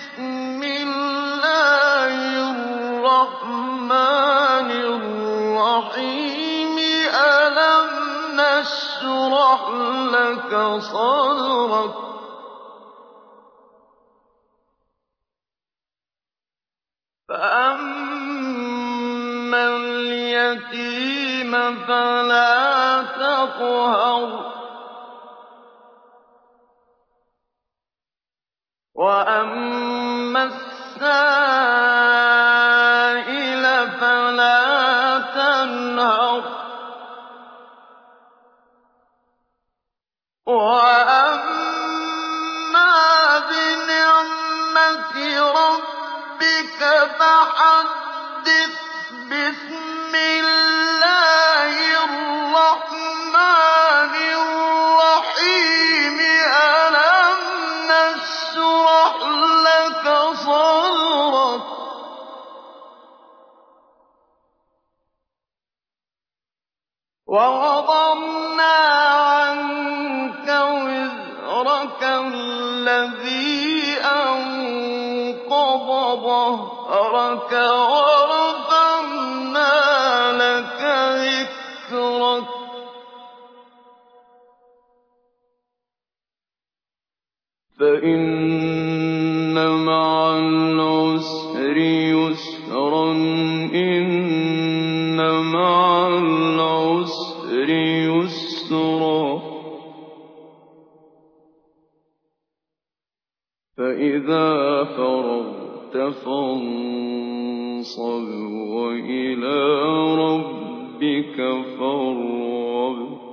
بِسْمِ اللَّهِ الرَّحْمَٰنِ الرَّحِيمِ أَلَمْ نَشْرَحْ لَكَ صَدْرَكَ فَأَمَّا الْيَتِيمَ فَلَا تَقْهَرْ وَأَمَّا السَّائِلَ فَلَا تَنْهَرْ وَأَمَّا بِنِعْمَةِ رَبِّكَ فَحَدِّثْ وَوَضَعْنَا عَنكَ وِزْرَكَ الَّذِي أَنقَضَ ظَهْرَكَ وَرَفَعْنَا لَكَ ذِكْرَكَ. فَإِنَّ مَعَ الْعُسْرِ يُسْرًا الْعُسْرِ يُسْرًا. فَإِذَا فَرَغْتَ فَانصَبْ وَإِلَىٰ رَبِّكَ فَارْغَب.